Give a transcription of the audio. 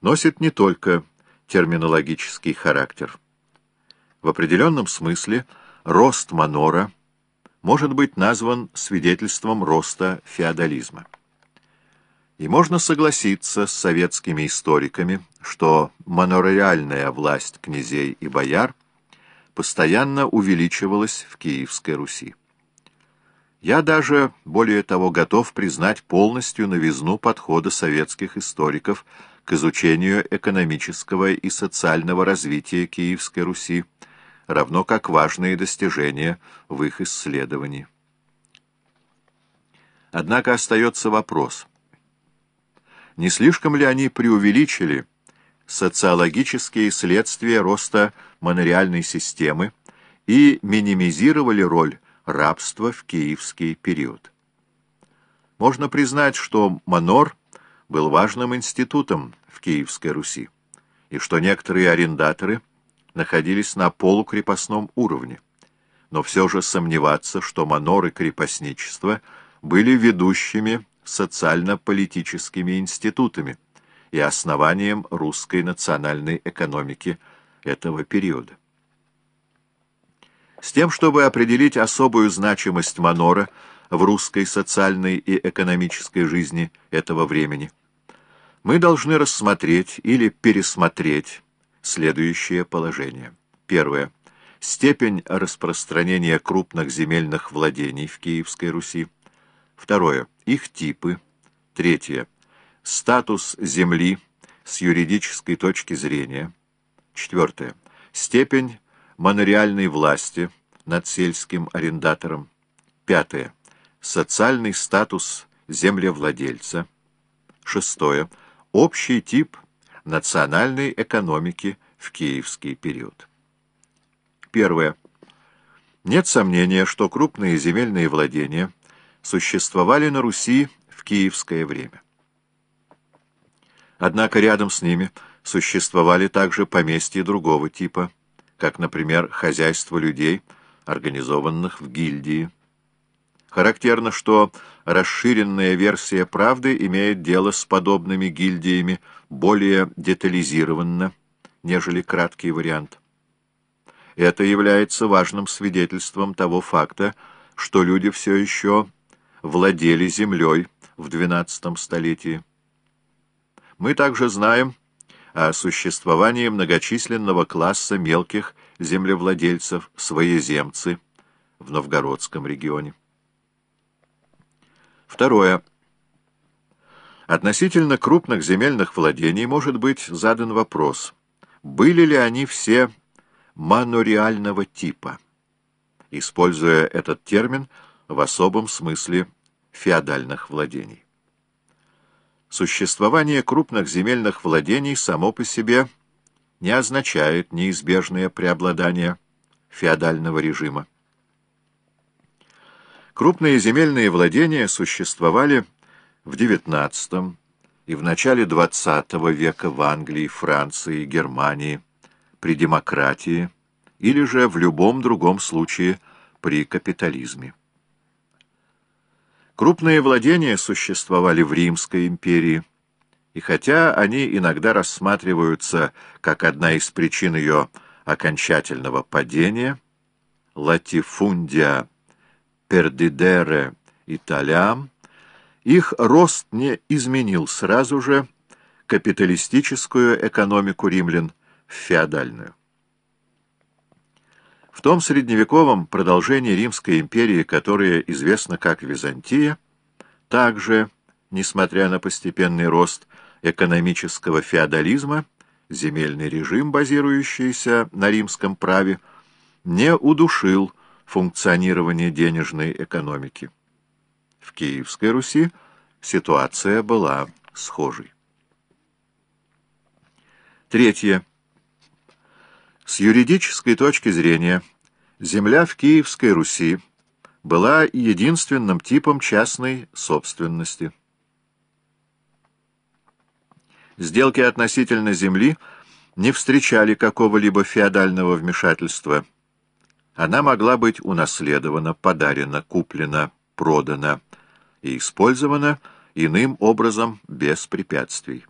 носит не только терминологический характер. В определенном смысле рост манора может быть назван свидетельством роста феодализма. И можно согласиться с советскими историками, что монореальная власть князей и бояр постоянно увеличивалась в Киевской Руси. Я даже, более того, готов признать полностью новизну подхода советских историков к изучению экономического и социального развития Киевской Руси, равно как важные достижения в их исследовании. Однако остается вопрос, не слишком ли они преувеличили социологические следствия роста монореальной системы и минимизировали роль рабства в киевский период. Можно признать, что манор был важным институтом в Киевской Руси, и что некоторые арендаторы находились на полукрепостном уровне, но все же сомневаться, что манор и крепостничество были ведущими социально-политическими институтами и основанием русской национальной экономики этого периода. С тем, чтобы определить особую значимость Манора в русской социальной и экономической жизни этого времени, мы должны рассмотреть или пересмотреть следующее положение. Первое. Степень распространения крупных земельных владений в Киевской Руси. Второе. Их типы. Третье. Статус земли с юридической точки зрения. Четвертое. Степень монореальной власти над сельским арендатором. Пятое. Социальный статус землевладельца. Шестое. Общий тип национальной экономики в киевский период. Первое. Нет сомнения, что крупные земельные владения существовали на Руси в киевское время. Однако рядом с ними существовали также поместья другого типа – как, например, хозяйство людей, организованных в гильдии. Характерно, что расширенная версия правды имеет дело с подобными гильдиями более детализированно, нежели краткий вариант. Это является важным свидетельством того факта, что люди все еще владели землей в XII столетии. Мы также знаем, о существовании многочисленного класса мелких землевладельцев, своеземцы в Новгородском регионе. Второе. Относительно крупных земельных владений может быть задан вопрос, были ли они все мануриального типа, используя этот термин в особом смысле феодальных владений. Существование крупных земельных владений само по себе не означает неизбежное преобладание феодального режима. Крупные земельные владения существовали в XIX и в начале XX века в Англии, Франции, Германии, при демократии или же в любом другом случае при капитализме. Крупные владения существовали в Римской империи, и хотя они иногда рассматриваются как одна из причин ее окончательного падения, латифундия пердидере италиам, их рост не изменил сразу же капиталистическую экономику римлян в феодальную. В том средневековом продолжении Римской империи, которое известно как Византия, также, несмотря на постепенный рост экономического феодализма, земельный режим, базирующийся на римском праве, не удушил функционирование денежной экономики. В Киевской Руси ситуация была схожей. Третье. С юридической точки зрения, земля в Киевской Руси была единственным типом частной собственности. Сделки относительно земли не встречали какого-либо феодального вмешательства. Она могла быть унаследована, подарена, куплена, продана и использована иным образом без препятствий.